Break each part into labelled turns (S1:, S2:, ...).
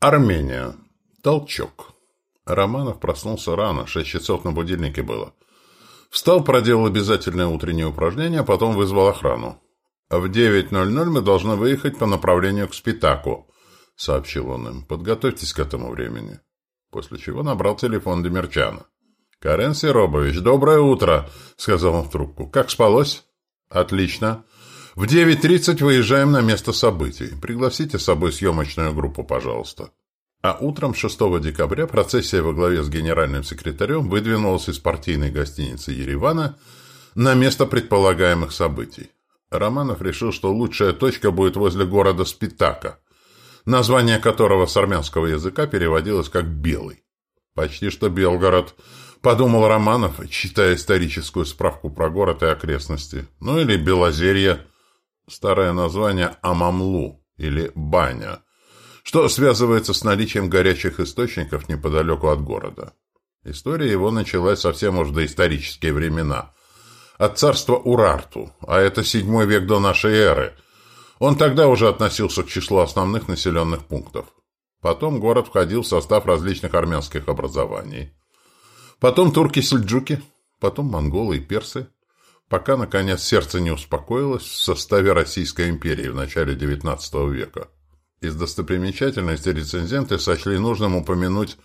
S1: Армения. Толчок. Романов проснулся рано, шесть часов на будильнике было. Встал, проделал обязательное утреннее упражнение, а потом вызвал охрану. «В 9.00 мы должны выехать по направлению к Спитаку», — сообщил он им. «Подготовьтесь к этому времени». После чего набрал телефон Демерчана. «Карен Серобович, доброе утро», — сказал он в трубку. «Как спалось?» «Отлично. В 9.30 выезжаем на место событий. Пригласите с собой съемочную группу, пожалуйста». А утром 6 декабря процессия во главе с генеральным секретарем выдвинулась из партийной гостиницы Еревана на место предполагаемых событий. Романов решил, что лучшая точка будет возле города Спитака, название которого с армянского языка переводилось как «белый». Почти что Белгород, подумал Романов, читая историческую справку про город и окрестности. Ну или Белозерье, старое название Амамлу или Баня – что связывается с наличием горячих источников неподалеку от города. История его началась совсем уж до исторические времена. От царства Урарту, а это седьмой век до нашей эры. Он тогда уже относился к числу основных населенных пунктов. Потом город входил в состав различных армянских образований. Потом турки-сельджуки, потом монголы и персы, пока, наконец, сердце не успокоилось в составе Российской империи в начале XIX века. Из достопримечательностей рецензенты сочли нужным упомянуть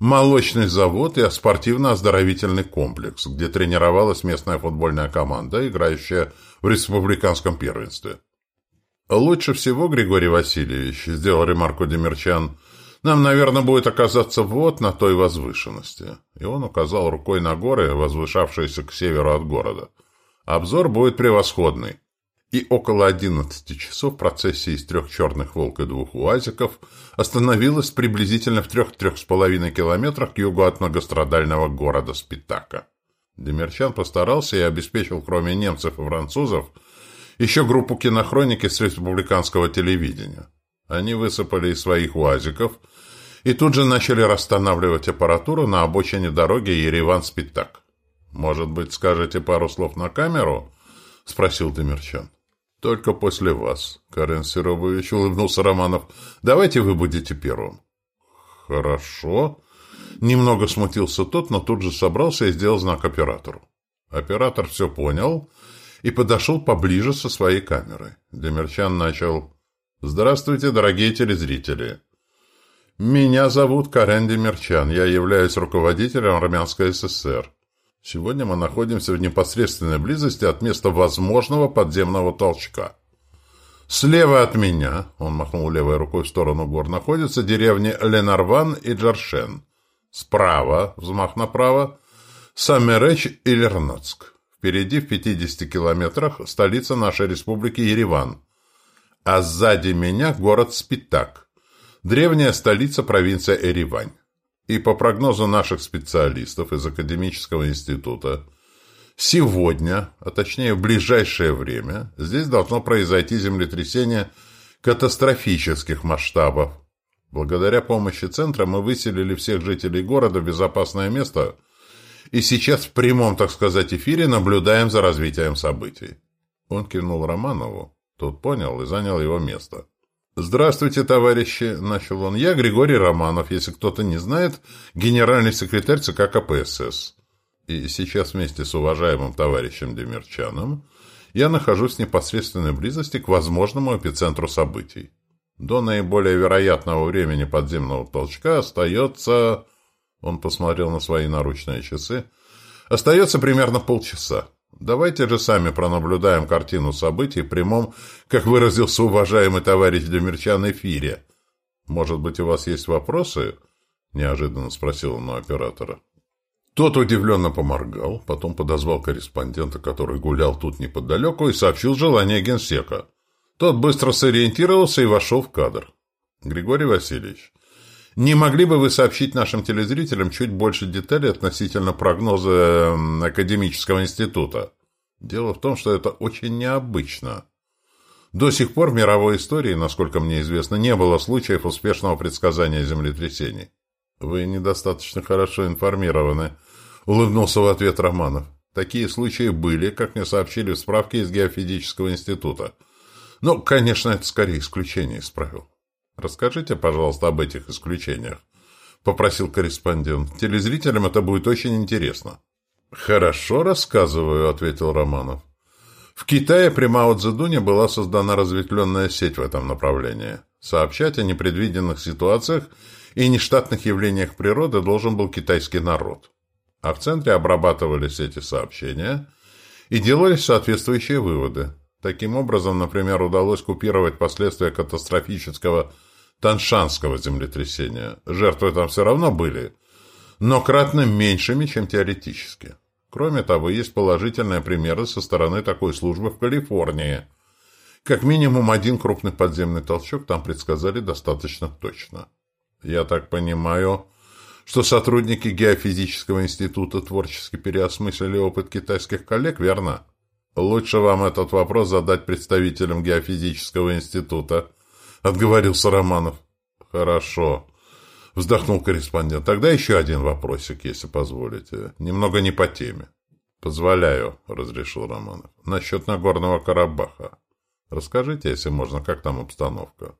S1: молочный завод и спортивно-оздоровительный комплекс, где тренировалась местная футбольная команда, играющая в республиканском первенстве. «Лучше всего, Григорий Васильевич», — сделал ремарку Демерчан, — «нам, наверное, будет оказаться вот на той возвышенности». И он указал рукой на горы, возвышавшиеся к северу от города. «Обзор будет превосходный» и около одиннадцати часов процессия из трех черных волк и двух уазиков остановилась приблизительно в трех-трех с половиной километрах к югу от многострадального города Спитака. Демерчан постарался и обеспечил, кроме немцев и французов, еще группу кинохроники с республиканского телевидения. Они высыпали из своих уазиков и тут же начали расстанавливать аппаратуру на обочине дороги Ереван-Спитак. «Может быть, скажете пару слов на камеру?» — спросил Демерчан. «Только после вас, Карен Серобович», — улыбнулся Романов. «Давайте вы будете первым». «Хорошо». Немного смутился тот, но тут же собрался и сделал знак оператору. Оператор все понял и подошел поближе со своей камерой. Демерчан начал «Здравствуйте, дорогие телезрители». «Меня зовут Карен Демерчан. Я являюсь руководителем Армянской ССР. Сегодня мы находимся в непосредственной близости от места возможного подземного толчка. Слева от меня, он махнул левой рукой в сторону гор, находятся деревни Ленарван и Джаршен. Справа, взмах направо, Самереч и Лерноцк. Впереди, в 50 километрах, столица нашей республики Ереван. А сзади меня город Спитак, древняя столица провинции Эревань. И по прогнозу наших специалистов из Академического института, сегодня, а точнее в ближайшее время, здесь должно произойти землетрясение катастрофических масштабов. Благодаря помощи центра мы выселили всех жителей города в безопасное место и сейчас в прямом, так сказать, эфире наблюдаем за развитием событий. Он кивнул Романову, тот понял и занял его место. «Здравствуйте, товарищи!» – начал он. «Я Григорий Романов, если кто-то не знает, генеральный секретарь ЦК КПСС. И сейчас вместе с уважаемым товарищем Демирчаном я нахожусь в непосредственной близости к возможному эпицентру событий. До наиболее вероятного времени подземного толчка остается...» Он посмотрел на свои наручные часы. «Остается примерно полчаса. Давайте же сами пронаблюдаем картину событий в прямом, как выразился уважаемый товарищ Демирчан, эфире. Может быть, у вас есть вопросы? Неожиданно спросил он у оператора. Тот удивленно поморгал, потом подозвал корреспондента, который гулял тут неподалеку, и сообщил желание генсека. Тот быстро сориентировался и вошел в кадр. Григорий Васильевич, не могли бы вы сообщить нашим телезрителям чуть больше деталей относительно прогноза Академического института? Дело в том, что это очень необычно. До сих пор в мировой истории, насколько мне известно, не было случаев успешного предсказания землетрясений. Вы недостаточно хорошо информированы, улыбнулся в ответ Романов. Такие случаи были, как мне сообщили в справке из Геофизического института. Но, конечно, это скорее исключение из правил. Расскажите, пожалуйста, об этих исключениях. — попросил корреспондент. «Телезрителям это будет очень интересно». «Хорошо рассказываю», — ответил Романов. В Китае при Мао Цзэдуне была создана разветвленная сеть в этом направлении. Сообщать о непредвиденных ситуациях и нештатных явлениях природы должен был китайский народ. А в центре обрабатывались эти сообщения и делались соответствующие выводы. Таким образом, например, удалось купировать последствия катастрофического Таншанского землетрясения. Жертвы там все равно были, но кратно меньшими, чем теоретически. Кроме того, есть положительные примеры со стороны такой службы в Калифорнии. Как минимум один крупный подземный толчок там предсказали достаточно точно. Я так понимаю, что сотрудники Геофизического института творчески переосмыслили опыт китайских коллег, верно? Лучше вам этот вопрос задать представителям Геофизического института –— отговорился Романов. «Хорошо», — вздохнул корреспондент. «Тогда еще один вопросик, если позволите. Немного не по теме». «Позволяю», — разрешил Романов. «Насчет Нагорного Карабаха. Расскажите, если можно, как там обстановка».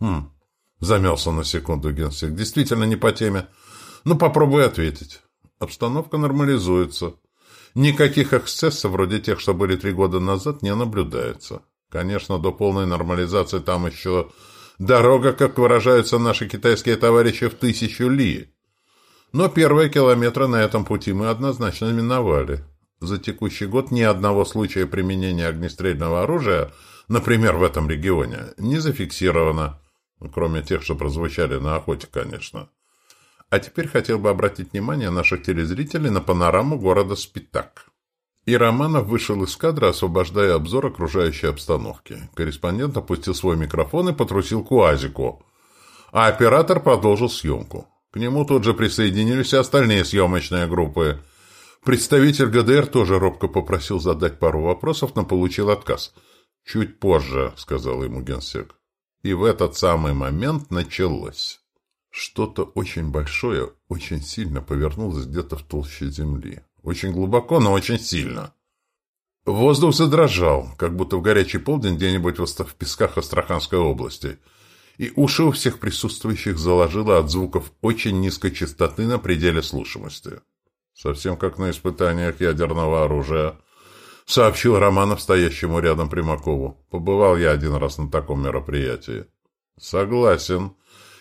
S1: «Хм», — замялся на секунду генсек. «Действительно не по теме. Ну, попробуй ответить. Обстановка нормализуется. Никаких эксцессов, вроде тех, что были три года назад, не наблюдается. Конечно, до полной нормализации там еще дорога, как выражаются наши китайские товарищи, в тысячу ли. Но первые километры на этом пути мы однозначно миновали. За текущий год ни одного случая применения огнестрельного оружия, например, в этом регионе, не зафиксировано. Кроме тех, что прозвучали на охоте, конечно. А теперь хотел бы обратить внимание наших телезрителей на панораму города Спитак. И Романов вышел из кадра, освобождая обзор окружающей обстановки. Корреспондент опустил свой микрофон и потрусил к УАЗику. А оператор продолжил съемку. К нему тут же присоединились и остальные съемочные группы. Представитель ГДР тоже робко попросил задать пару вопросов, но получил отказ. «Чуть позже», — сказал ему генсек. И в этот самый момент началось. Что-то очень большое, очень сильно повернулось где-то в толще земли. Очень глубоко, но очень сильно. Воздух задрожал, как будто в горячий полдень где-нибудь в песках Астраханской области. И уши у всех присутствующих заложило от звуков очень низкой частоты на пределе слушаемости. Совсем как на испытаниях ядерного оружия, сообщил Романов стоящему рядом Примакову. Побывал я один раз на таком мероприятии. Согласен.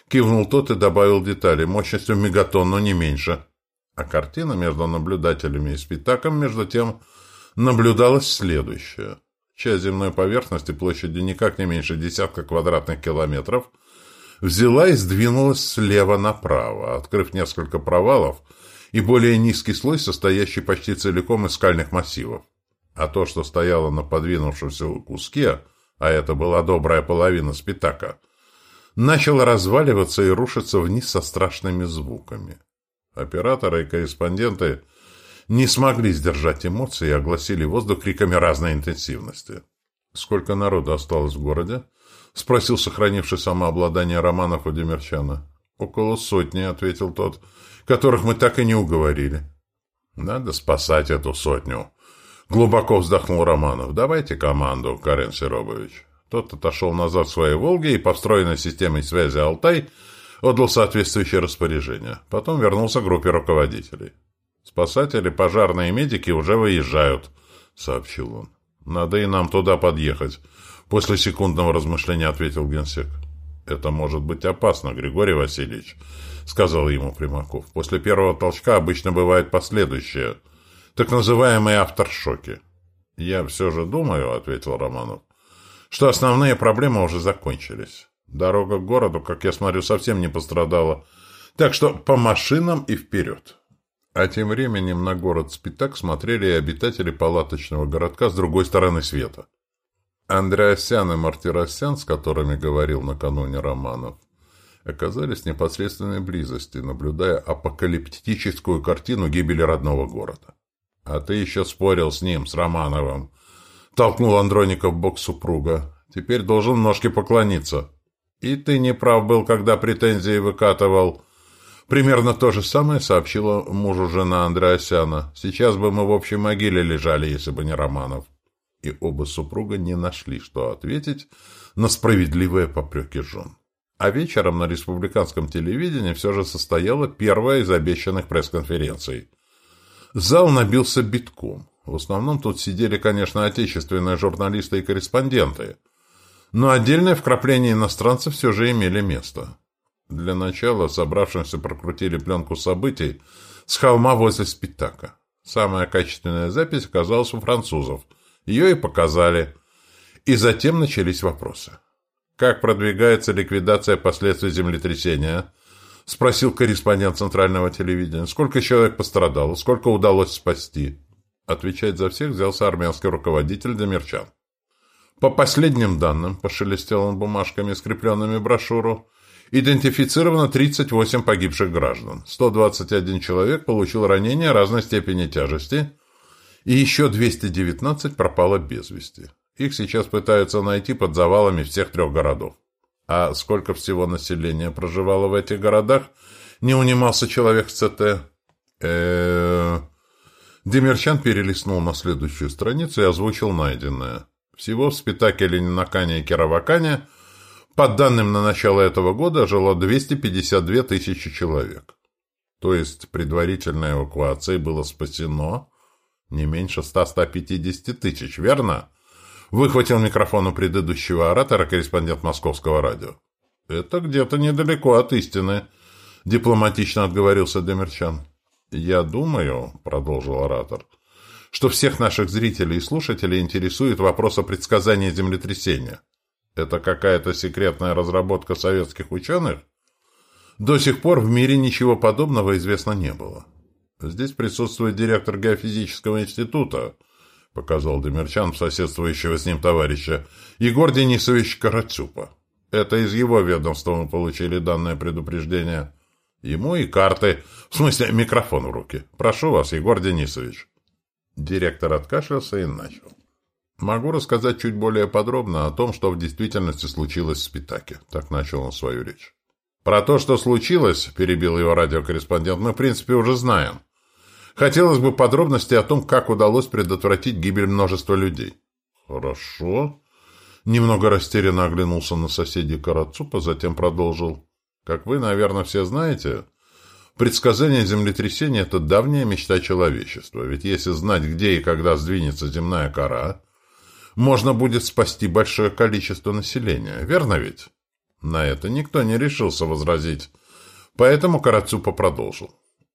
S1: Кивнул тот и добавил детали. Мощностью мегатон, но не меньше. А картина между наблюдателями и Спитаком, между тем, наблюдалась следующая. Часть земной поверхности площадью никак не меньше десятка квадратных километров взяла и сдвинулась слева направо, открыв несколько провалов и более низкий слой, состоящий почти целиком из скальных массивов. А то, что стояло на подвинувшемся куске, а это была добрая половина Спитака, начало разваливаться и рушиться вниз со страшными звуками. Операторы и корреспонденты не смогли сдержать эмоции и огласили воздух криками разной интенсивности. «Сколько народу осталось в городе?» — спросил сохранивший самообладание Романов у Демерчана. «Около сотни», — ответил тот, — «которых мы так и не уговорили». «Надо спасать эту сотню», — глубоко вздохнул Романов. «Давайте команду, Карен Серобович». Тот отошел назад в своей «Волге» и по встроенной системе связи «Алтай» отдал соответствующее распоряжение. Потом вернулся к группе руководителей. «Спасатели, пожарные и медики уже выезжают», — сообщил он. «Надо и нам туда подъехать», — после секундного размышления ответил генсек. «Это может быть опасно, Григорий Васильевич», — сказал ему Примаков. «После первого толчка обычно бывает последующее, так называемые авторшоки». «Я все же думаю», — ответил Романов, — «что основные проблемы уже закончились». Дорога к городу, как я смотрю, совсем не пострадала. Так что по машинам и вперед. А тем временем на город Спитак смотрели и обитатели палаточного городка с другой стороны света. Андреасян и Мартиросян, с которыми говорил накануне Романов, оказались в непосредственной близости, наблюдая апокалиптическую картину гибели родного города. «А ты еще спорил с ним, с Романовым!» Толкнул Андроников в бок супруга. «Теперь должен ножке поклониться». И ты не прав был, когда претензии выкатывал. Примерно то же самое сообщила мужу жена Андреасяна. Сейчас бы мы в общей могиле лежали, если бы не Романов. И оба супруга не нашли, что ответить на справедливые попреки жен. А вечером на республиканском телевидении все же состояла первая из обещанных пресс-конференций. Зал набился битком. В основном тут сидели, конечно, отечественные журналисты и корреспонденты. Но отдельные вкрапления иностранцев все же имели место. Для начала собравшимся прокрутили пленку событий с холма возле Спитака. Самая качественная запись оказалась у французов. Ее и показали. И затем начались вопросы. «Как продвигается ликвидация последствий землетрясения?» — спросил корреспондент центрального телевидения. «Сколько человек пострадало? Сколько удалось спасти?» Отвечать за всех взялся армянский руководитель Демирчан. По последним данным, пошелестел он бумажками, скрепленными брошюру, идентифицировано 38 погибших граждан. 121 человек получил ранения разной степени тяжести, и еще 219 пропало без вести. Их сейчас пытаются найти под завалами всех трех городов. А сколько всего населения проживало в этих городах, не унимался человек с ЦТ. э э Демерчан перелистнул на следующую страницу и озвучил найденное. Всего в Спитаке, Ленинакане и Кировакане, по данным на начало этого года, жило 252 тысячи человек. То есть предварительной эвакуацией было спасено не меньше 100-150 тысяч, верно? Выхватил микрофон у предыдущего оратора корреспондент московского радио. «Это где-то недалеко от истины», — дипломатично отговорился Демерчан. «Я думаю», — продолжил оратор, — «что всех наших зрителей и слушателей интересует вопрос о предсказании землетрясения. Это какая-то секретная разработка советских ученых? До сих пор в мире ничего подобного известно не было. Здесь присутствует директор геофизического института, показал Демерчан соседствующего с ним товарища, Егор Денисович Карацюпа. Это из его ведомства мы получили данное предупреждение. Ему и карты, в смысле микрофон в руки. Прошу вас, Егор Денисович. Директор откашлялся и начал. Могу рассказать чуть более подробно о том, что в действительности случилось в Спитаке. Так начал он свою речь. Про то, что случилось, перебил его радиокорреспондент, мы в принципе уже знаем. Хотелось бы подробностей о том, как удалось предотвратить гибель множества людей. Хорошо. Немного растерянно оглянулся на соседей Карацупа, затем продолжил. Как вы, наверное, все знаете, предсказание землетрясения – это давняя мечта человечества. Ведь если знать, где и когда сдвинется земная кора, можно будет спасти большое количество населения. Верно ведь? На это никто не решился возразить. Поэтому Карацупа продолжил.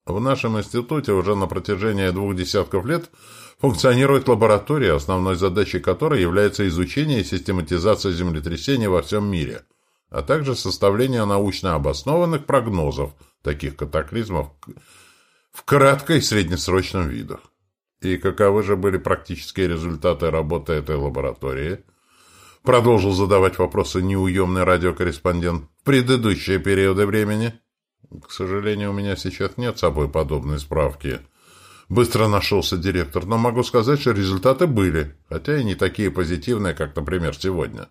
S1: В нашем институте уже на протяжении двух десятков лет функционирует лаборатория, основной задачей которой является изучение и систематизация землетрясений во всем мире, а также составление научно обоснованных прогнозов таких катаклизмов в кратко- и среднесрочном видах. И каковы же были практические результаты работы этой лаборатории? Продолжил задавать вопросы неуемный радиокорреспондент в предыдущие периоды времени. К сожалению, у меня сейчас нет с собой подобной справки. Быстро нашелся директор, но могу сказать, что результаты были, хотя и не такие позитивные, как, например, сегодня.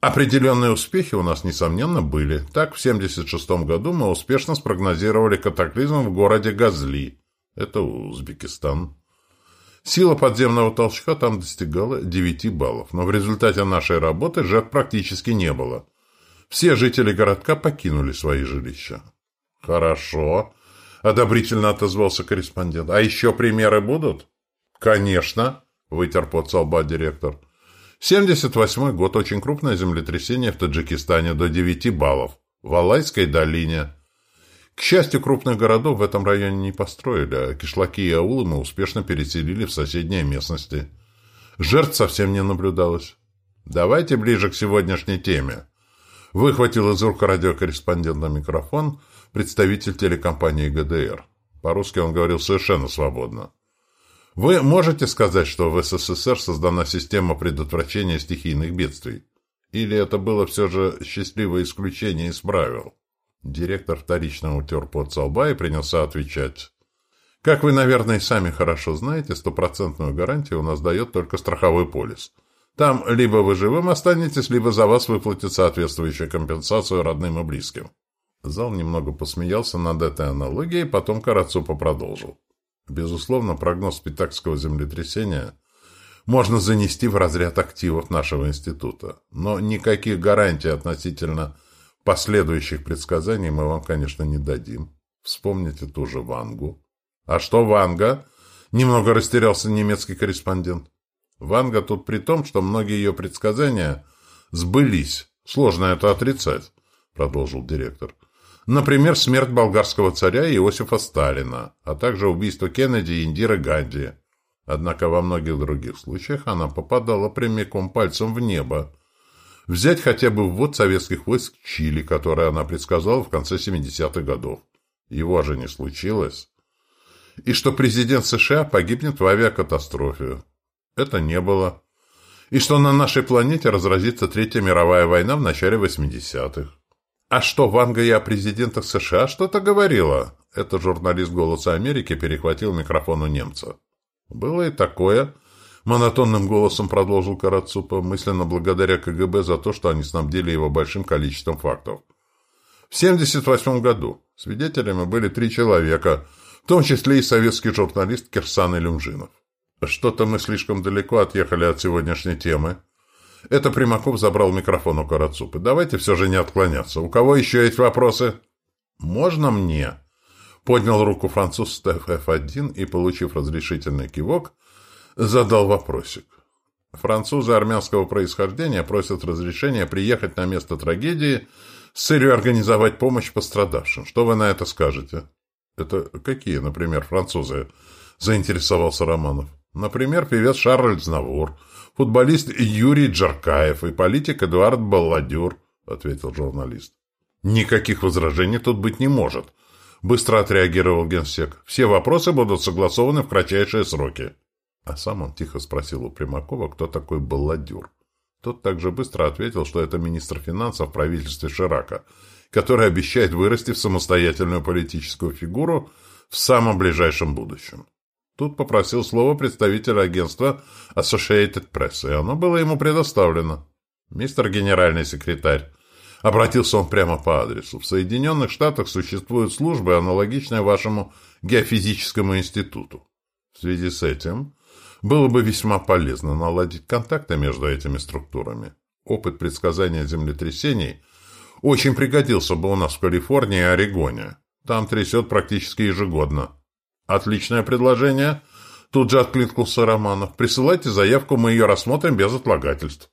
S1: Определенные успехи у нас, несомненно, были. Так, в 1976 году мы успешно спрогнозировали катаклизм в городе Газли. Это Узбекистан. Сила подземного толчка там достигала 9 баллов, но в результате нашей работы жертв практически не было. Все жители городка покинули свои жилища. «Хорошо», — одобрительно отозвался корреспондент. «А еще примеры будут?» «Конечно», — вытер под солба директор. «78 год. Очень крупное землетрясение в Таджикистане до 9 баллов. В Алайской долине. К счастью, крупных городов в этом районе не построили, а кишлаки и аулы мы успешно переселили в соседние местности. Жертв совсем не наблюдалось. Давайте ближе к сегодняшней теме. Выхватил из рук радиокорреспондента микрофон представитель телекомпании ГДР. По-русски он говорил совершенно свободно. Вы можете сказать, что в СССР создана система предотвращения стихийных бедствий? Или это было все же счастливое исключение из правил? Директор вторично утер под солба и принялся отвечать. Как вы, наверное, и сами хорошо знаете, стопроцентную гарантию у нас дает только страховой полис. Там либо вы живым останетесь, либо за вас выплатят соответствующую компенсацию родным и близким. Зал немного посмеялся над этой аналогией, потом Карацупа продолжил. Безусловно, прогноз Питакского землетрясения можно занести в разряд активов нашего института, но никаких гарантий относительно Последующих предсказаний мы вам, конечно, не дадим. Вспомните ту же Вангу. А что Ванга? Немного растерялся немецкий корреспондент. Ванга тут при том, что многие ее предсказания сбылись. Сложно это отрицать, продолжил директор. Например, смерть болгарского царя Иосифа Сталина, а также убийство Кеннеди и Индиры Ганди. Однако во многих других случаях она попадала прямиком пальцем в небо. Взять хотя бы ввод советских войск в Чили, который она предсказала в конце 70-х годов. Его же не случилось. И что президент США погибнет в авиакатастрофе. Это не было. И что на нашей планете разразится Третья мировая война в начале 80-х. А что, Ванга и о президентах США что-то говорила? Это журналист «Голоса Америки» перехватил микрофон у немца. Было и такое. Монотонным голосом продолжил Карацупа, мысленно благодаря КГБ за то, что они снабдили его большим количеством фактов. В 1978 году свидетелями были три человека, в том числе и советский журналист Кирсан Илюмжинов. Что-то мы слишком далеко отъехали от сегодняшней темы. Это Примаков забрал микрофон у Карацупы. Давайте все же не отклоняться. У кого еще есть вопросы? Можно мне? Поднял руку француз Стеф F1 и, получив разрешительный кивок, задал вопросик. Французы армянского происхождения просят разрешения приехать на место трагедии с целью организовать помощь пострадавшим. Что вы на это скажете? Это какие, например, французы? Заинтересовался Романов. Например, певец Шарль Знавур, футболист Юрий Джаркаев и политик Эдуард Балладюр, ответил журналист. Никаких возражений тут быть не может, быстро отреагировал генсек. Все вопросы будут согласованы в кратчайшие сроки. А сам он тихо спросил у Примакова, кто такой Балладюр. Тот также быстро ответил, что это министр финансов в правительстве Ширака, который обещает вырасти в самостоятельную политическую фигуру в самом ближайшем будущем. Тут попросил слово представитель агентства Associated Press, и оно было ему предоставлено. «Мистер генеральный секретарь», обратился он прямо по адресу, «в Соединенных Штатах существуют службы, аналогичные вашему геофизическому институту. В связи с этим было бы весьма полезно наладить контакты между этими структурами. Опыт предсказания землетрясений очень пригодился бы у нас в Калифорнии и Орегоне. Там трясет практически ежегодно». «Отличное предложение!» Тут же откликнулся Романов. «Присылайте заявку, мы ее рассмотрим без отлагательств».